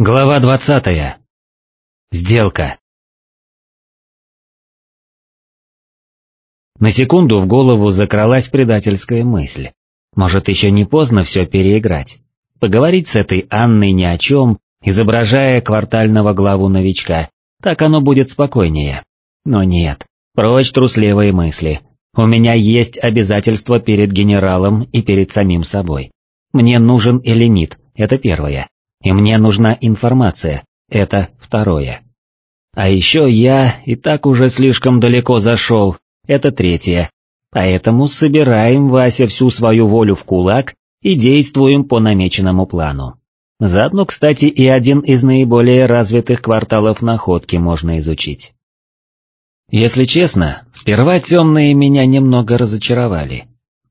Глава двадцатая. Сделка. На секунду в голову закралась предательская мысль. Может, еще не поздно все переиграть. Поговорить с этой Анной ни о чем, изображая квартального главу новичка, так оно будет спокойнее. Но нет, прочь трусливые мысли. У меня есть обязательства перед генералом и перед самим собой. Мне нужен элемит, это первое. И мне нужна информация, это второе. А еще я и так уже слишком далеко зашел, это третье. Поэтому собираем, Вася, всю свою волю в кулак и действуем по намеченному плану. Заодно, кстати, и один из наиболее развитых кварталов находки можно изучить. Если честно, сперва темные меня немного разочаровали.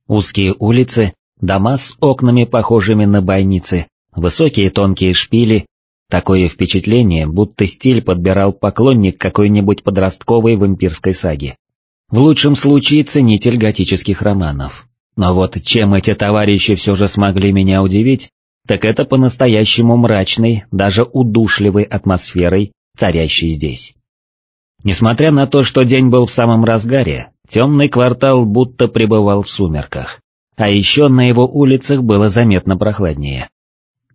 Узкие улицы, дома с окнами, похожими на бойницы, высокие тонкие шпили, такое впечатление, будто стиль подбирал поклонник какой-нибудь подростковой вампирской саги. В лучшем случае ценитель готических романов. Но вот чем эти товарищи все же смогли меня удивить, так это по-настоящему мрачной, даже удушливой атмосферой, царящей здесь. Несмотря на то, что день был в самом разгаре, темный квартал будто пребывал в сумерках, а еще на его улицах было заметно прохладнее.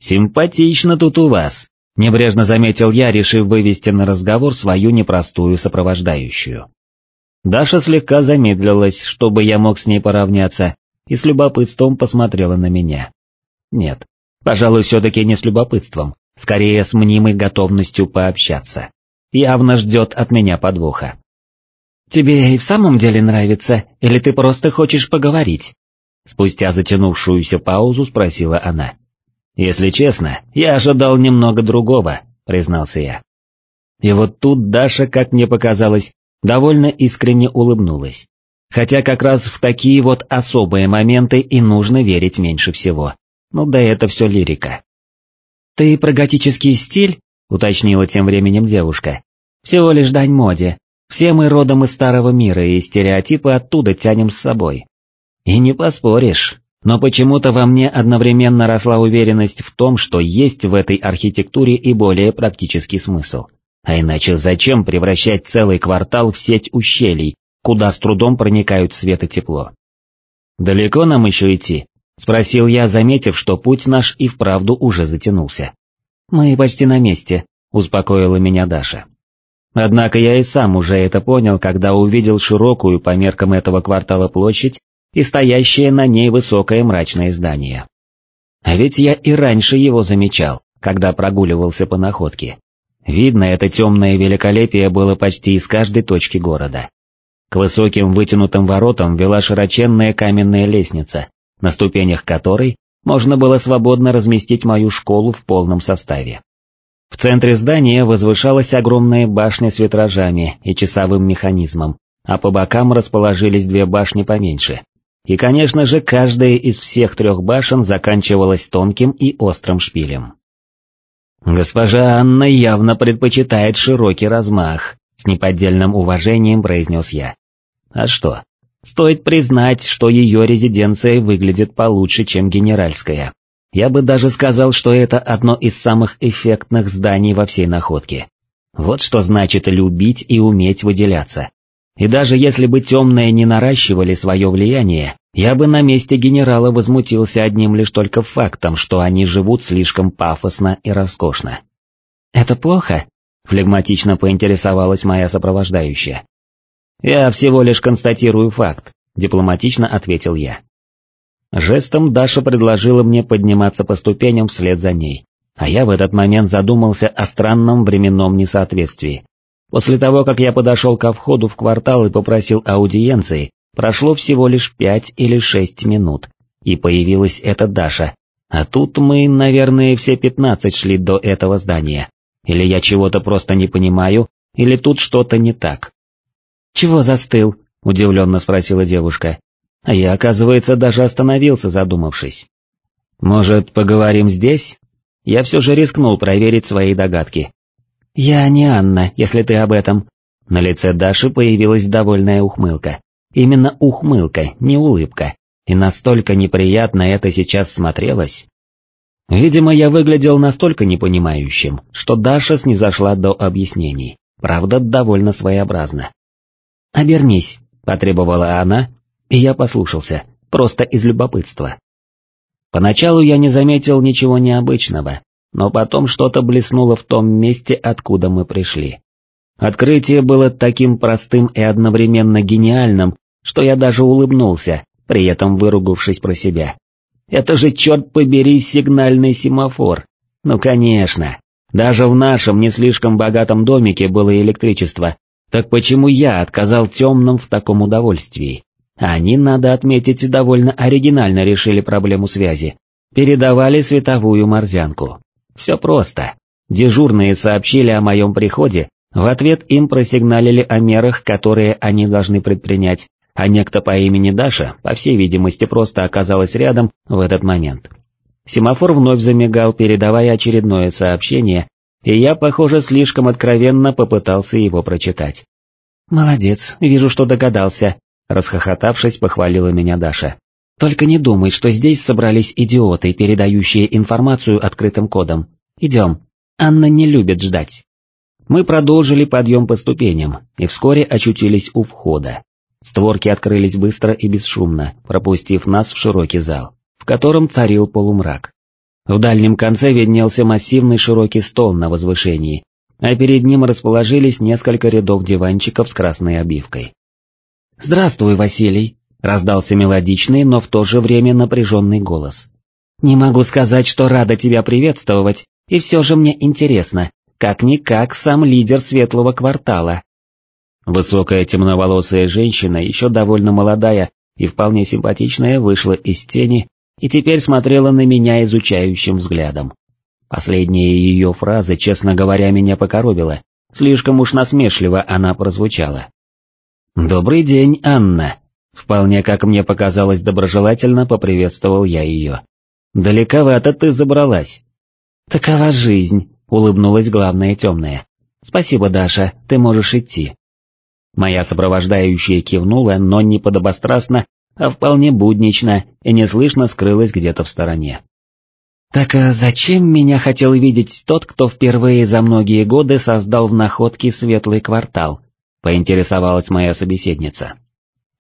«Симпатично тут у вас», — небрежно заметил я, решив вывести на разговор свою непростую сопровождающую. Даша слегка замедлилась, чтобы я мог с ней поравняться, и с любопытством посмотрела на меня. Нет, пожалуй, все-таки не с любопытством, скорее с мнимой готовностью пообщаться. Явно ждет от меня подвоха. «Тебе и в самом деле нравится, или ты просто хочешь поговорить?» Спустя затянувшуюся паузу спросила она. «Если честно, я ожидал немного другого», — признался я. И вот тут Даша, как мне показалось, довольно искренне улыбнулась. Хотя как раз в такие вот особые моменты и нужно верить меньше всего. Ну да это все лирика. «Ты про готический стиль?» — уточнила тем временем девушка. «Всего лишь дань моде. Все мы родом из старого мира и стереотипы оттуда тянем с собой». «И не поспоришь, но почему-то во мне одновременно росла уверенность в том, что есть в этой архитектуре и более практический смысл. А иначе зачем превращать целый квартал в сеть ущелий, куда с трудом проникают свет и тепло? «Далеко нам еще идти?» — спросил я, заметив, что путь наш и вправду уже затянулся. «Мы почти на месте», — успокоила меня Даша. Однако я и сам уже это понял, когда увидел широкую по меркам этого квартала площадь и стоящее на ней высокое мрачное здание. А ведь я и раньше его замечал, когда прогуливался по находке. Видно, это темное великолепие было почти из каждой точки города. К высоким вытянутым воротам вела широченная каменная лестница, на ступенях которой можно было свободно разместить мою школу в полном составе. В центре здания возвышалась огромная башня с витражами и часовым механизмом, а по бокам расположились две башни поменьше, и, конечно же, каждая из всех трех башен заканчивалась тонким и острым шпилем. «Госпожа Анна явно предпочитает широкий размах», — с неподдельным уважением произнес я. «А что? Стоит признать, что ее резиденция выглядит получше, чем генеральская. Я бы даже сказал, что это одно из самых эффектных зданий во всей находке. Вот что значит любить и уметь выделяться. И даже если бы темные не наращивали свое влияние, я бы на месте генерала возмутился одним лишь только фактом, что они живут слишком пафосно и роскошно. «Это плохо?» — флегматично поинтересовалась моя сопровождающая. «Я всего лишь констатирую факт», — дипломатично ответил я. Жестом Даша предложила мне подниматься по ступеням вслед за ней, а я в этот момент задумался о странном временном несоответствии, После того, как я подошел ко входу в квартал и попросил аудиенции, прошло всего лишь пять или шесть минут, и появилась эта Даша. А тут мы, наверное, все пятнадцать шли до этого здания. Или я чего-то просто не понимаю, или тут что-то не так. «Чего застыл?» — удивленно спросила девушка. А я, оказывается, даже остановился, задумавшись. «Может, поговорим здесь?» Я все же рискнул проверить свои догадки. «Я не Анна, если ты об этом». На лице Даши появилась довольная ухмылка. Именно ухмылка, не улыбка. И настолько неприятно это сейчас смотрелось. Видимо, я выглядел настолько непонимающим, что Даша снизошла до объяснений, правда, довольно своеобразно. «Обернись», — потребовала она, и я послушался, просто из любопытства. Поначалу я не заметил ничего необычного, но потом что-то блеснуло в том месте, откуда мы пришли. Открытие было таким простым и одновременно гениальным, что я даже улыбнулся, при этом выругавшись про себя. Это же, черт побери, сигнальный семафор. Ну конечно, даже в нашем не слишком богатом домике было электричество, так почему я отказал темным в таком удовольствии? Они, надо отметить, довольно оригинально решили проблему связи. Передавали световую морзянку. Все просто. Дежурные сообщили о моем приходе, в ответ им просигналили о мерах, которые они должны предпринять, а некто по имени Даша, по всей видимости, просто оказалась рядом в этот момент. Семафор вновь замигал, передавая очередное сообщение, и я, похоже, слишком откровенно попытался его прочитать. «Молодец, вижу, что догадался», — расхохотавшись, похвалила меня Даша. «Только не думай, что здесь собрались идиоты, передающие информацию открытым кодом. Идем. Анна не любит ждать». Мы продолжили подъем по ступеням и вскоре очутились у входа. Створки открылись быстро и бесшумно, пропустив нас в широкий зал, в котором царил полумрак. В дальнем конце виднелся массивный широкий стол на возвышении, а перед ним расположились несколько рядов диванчиков с красной обивкой. «Здравствуй, Василий», — раздался мелодичный, но в то же время напряженный голос. «Не могу сказать, что рада тебя приветствовать, и все же мне интересно, как-никак сам лидер светлого квартала, Высокая темноволосая женщина, еще довольно молодая и вполне симпатичная, вышла из тени и теперь смотрела на меня изучающим взглядом. Последняя ее фраза, честно говоря, меня покоробила, слишком уж насмешливо она прозвучала. «Добрый день, Анна!» Вполне, как мне показалось, доброжелательно поприветствовал я ее. «Далековато ты забралась». «Такова жизнь», — улыбнулась главная темная. «Спасибо, Даша, ты можешь идти». Моя сопровождающая кивнула, но не подобострастно, а вполне буднично и неслышно скрылась где-то в стороне. «Так а зачем меня хотел видеть тот, кто впервые за многие годы создал в находке светлый квартал?» — поинтересовалась моя собеседница.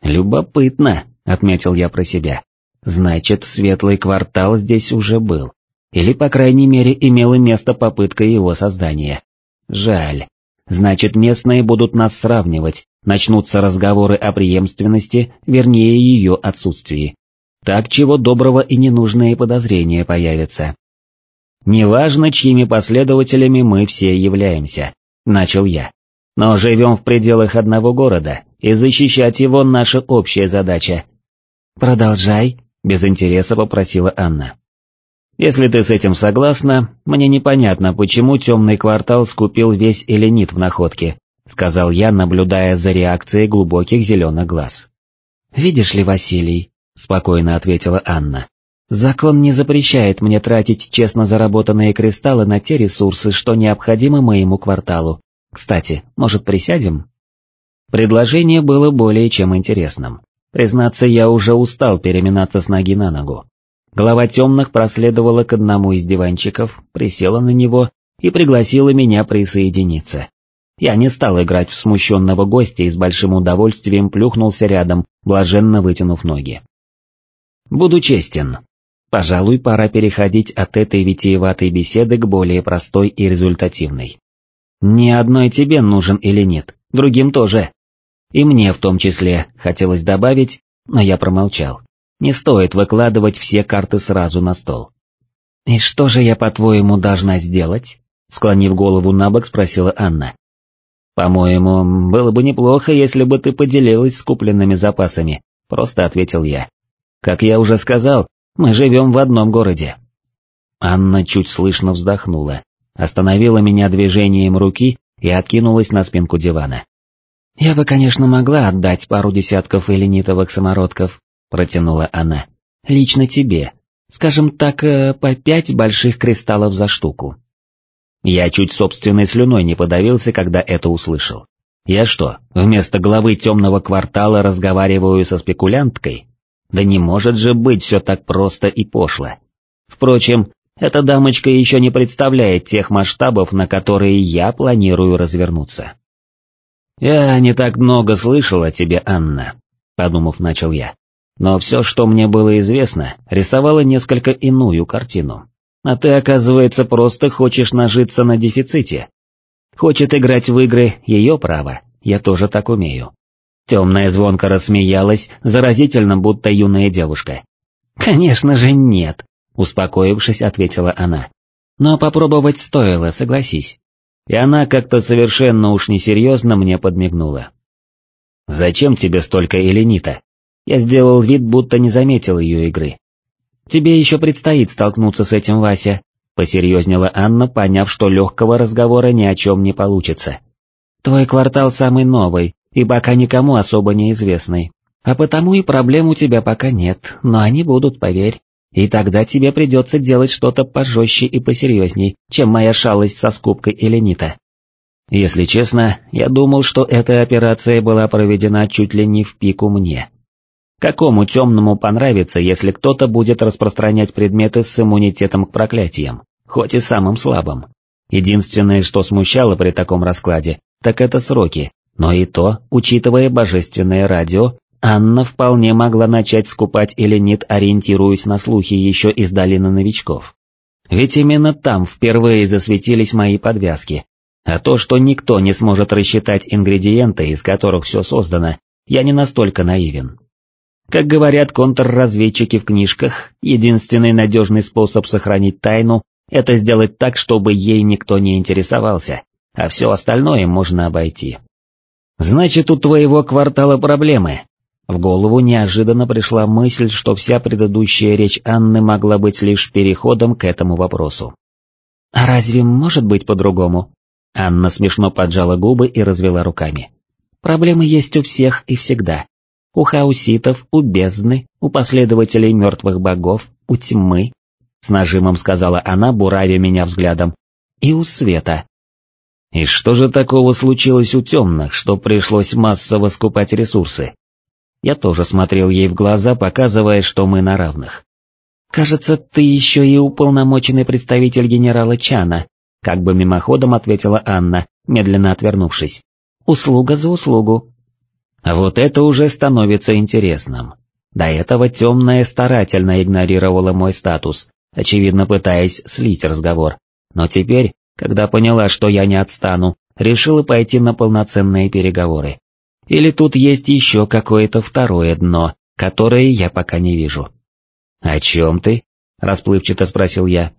«Любопытно», — отметил я про себя. «Значит, светлый квартал здесь уже был. Или, по крайней мере, имела место попытка его создания. Жаль, Значит, местные будут нас сравнивать, начнутся разговоры о преемственности, вернее ее отсутствии. Так чего доброго и ненужные подозрения появятся. «Неважно, чьими последователями мы все являемся», — начал я. «Но живем в пределах одного города, и защищать его наша общая задача». «Продолжай», — без интереса попросила Анна. Если ты с этим согласна, мне непонятно, почему темный квартал скупил весь эленит в находке, сказал я, наблюдая за реакцией глубоких зеленых глаз. Видишь ли, Василий, спокойно ответила Анна, закон не запрещает мне тратить честно заработанные кристаллы на те ресурсы, что необходимы моему кварталу. Кстати, может присядем? Предложение было более чем интересным. Признаться, я уже устал переминаться с ноги на ногу. Глава темных проследовала к одному из диванчиков, присела на него и пригласила меня присоединиться. Я не стал играть в смущенного гостя и с большим удовольствием плюхнулся рядом, блаженно вытянув ноги. Буду честен. Пожалуй, пора переходить от этой витиеватой беседы к более простой и результативной. Не одной тебе нужен или нет, другим тоже. И мне в том числе хотелось добавить, но я промолчал. Не стоит выкладывать все карты сразу на стол. «И что же я, по-твоему, должна сделать?» Склонив голову на бок, спросила Анна. «По-моему, было бы неплохо, если бы ты поделилась с запасами», просто ответил я. «Как я уже сказал, мы живем в одном городе». Анна чуть слышно вздохнула, остановила меня движением руки и откинулась на спинку дивана. «Я бы, конечно, могла отдать пару десятков элинитовых самородков, протянула она. «Лично тебе. Скажем так, э, по пять больших кристаллов за штуку». Я чуть собственной слюной не подавился, когда это услышал. Я что, вместо главы темного квартала разговариваю со спекулянткой? Да не может же быть все так просто и пошло. Впрочем, Эта дамочка еще не представляет тех масштабов, на которые я планирую развернуться. «Я не так много слышал о тебе, Анна», — подумав, начал я. «Но все, что мне было известно, рисовало несколько иную картину. А ты, оказывается, просто хочешь нажиться на дефиците. Хочет играть в игры — ее право, я тоже так умею. Темная звонко рассмеялась, заразительно, будто юная девушка. «Конечно же нет», — успокоившись, ответила она. «Но попробовать стоило, согласись». И она как-то совершенно уж несерьезно мне подмигнула. «Зачем тебе столько эленита?» Я сделал вид, будто не заметил ее игры. «Тебе еще предстоит столкнуться с этим, Вася», — посерьезнела Анна, поняв, что легкого разговора ни о чем не получится. «Твой квартал самый новый, и пока никому особо не известный. А потому и проблем у тебя пока нет, но они будут, поверь. И тогда тебе придется делать что-то пожестче и посерьезней, чем моя шалость со скупкой эленита. Если честно, я думал, что эта операция была проведена чуть ли не в пику мне. Какому темному понравится, если кто-то будет распространять предметы с иммунитетом к проклятиям, хоть и самым слабым? Единственное, что смущало при таком раскладе, так это сроки, но и то, учитывая божественное радио, Анна вполне могла начать скупать эленит, ориентируясь на слухи еще из долины новичков. Ведь именно там впервые засветились мои подвязки, а то, что никто не сможет рассчитать ингредиенты, из которых все создано, я не настолько наивен. Как говорят контрразведчики в книжках, единственный надежный способ сохранить тайну – это сделать так, чтобы ей никто не интересовался, а все остальное можно обойти. Значит, у твоего квартала проблемы. В голову неожиданно пришла мысль, что вся предыдущая речь Анны могла быть лишь переходом к этому вопросу. «А разве может быть по-другому?» Анна смешно поджала губы и развела руками. «Проблемы есть у всех и всегда. У хауситов, у бездны, у последователей мертвых богов, у тьмы», с нажимом сказала она, буравя меня взглядом, и у света. И что же такого случилось у темных, что пришлось массово скупать ресурсы? Я тоже смотрел ей в глаза, показывая, что мы на равных. «Кажется, ты еще и уполномоченный представитель генерала Чана», как бы мимоходом ответила Анна, медленно отвернувшись. «Услуга за услугу». А вот это уже становится интересным. До этого темная старательно игнорировала мой статус, очевидно пытаясь слить разговор, но теперь когда поняла, что я не отстану, решила пойти на полноценные переговоры. Или тут есть еще какое-то второе дно, которое я пока не вижу. «О чем ты?» — расплывчато спросил я.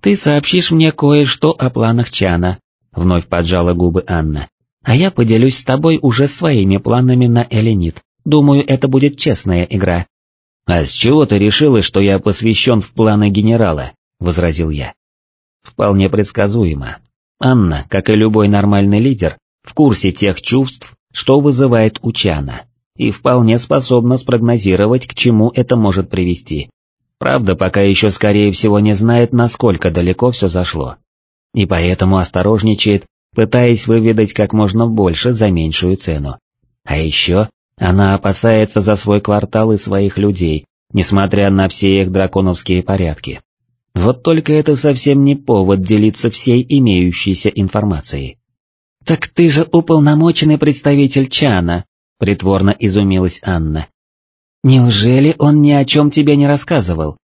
«Ты сообщишь мне кое-что о планах Чана», — вновь поджала губы Анна. «А я поделюсь с тобой уже своими планами на Эленит. Думаю, это будет честная игра». «А с чего ты решила, что я посвящен в планы генерала?» — возразил я. Вполне предсказуемо. Анна, как и любой нормальный лидер, в курсе тех чувств, что вызывает у Чана, и вполне способна спрогнозировать, к чему это может привести. Правда, пока еще скорее всего не знает, насколько далеко все зашло. И поэтому осторожничает, пытаясь выведать как можно больше за меньшую цену. А еще она опасается за свой квартал и своих людей, несмотря на все их драконовские порядки. Вот только это совсем не повод делиться всей имеющейся информацией. «Так ты же уполномоченный представитель Чана», — притворно изумилась Анна. «Неужели он ни о чем тебе не рассказывал?»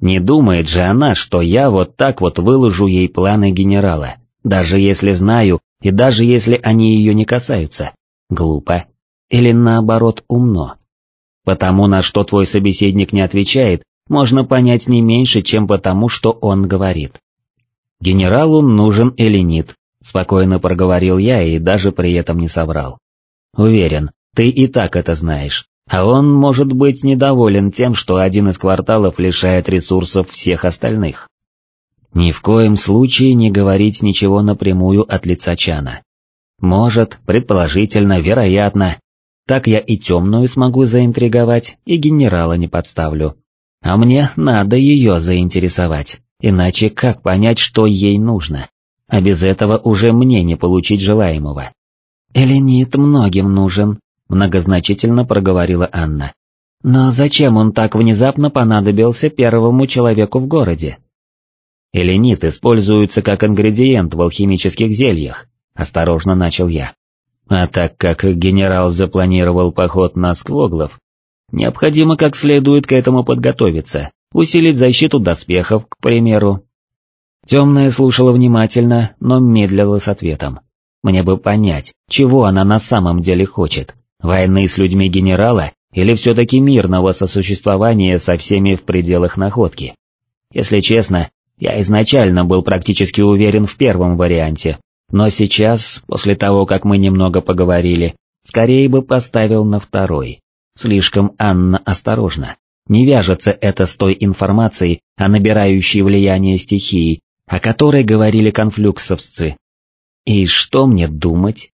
Не думает же она, что я вот так вот выложу ей планы генерала, даже если знаю и даже если они ее не касаются. Глупо. Или наоборот умно. Потому на что твой собеседник не отвечает, можно понять не меньше, чем потому, что он говорит. «Генералу нужен элинит», — спокойно проговорил я и даже при этом не соврал. «Уверен, ты и так это знаешь, а он может быть недоволен тем, что один из кварталов лишает ресурсов всех остальных». Ни в коем случае не говорить ничего напрямую от лица Чана. Может, предположительно, вероятно. Так я и темную смогу заинтриговать, и генерала не подставлю. А мне надо ее заинтересовать, иначе как понять, что ей нужно? А без этого уже мне не получить желаемого. «Эленит многим нужен», — многозначительно проговорила Анна. «Но зачем он так внезапно понадобился первому человеку в городе?» Эленит используется как ингредиент в алхимических зельях, осторожно начал я. А так как генерал запланировал поход на сквоглов, необходимо как следует к этому подготовиться, усилить защиту доспехов, к примеру. Темная слушала внимательно, но медлила с ответом. Мне бы понять, чего она на самом деле хочет, войны с людьми генерала или все-таки мирного сосуществования со всеми в пределах находки. Если честно, я изначально был практически уверен в первом варианте, но сейчас, после того, как мы немного поговорили, скорее бы поставил на второй. Слишком Анна осторожна. Не вяжется это с той информацией о набирающей влияние стихии, о которой говорили конфлюксовцы. И что мне думать?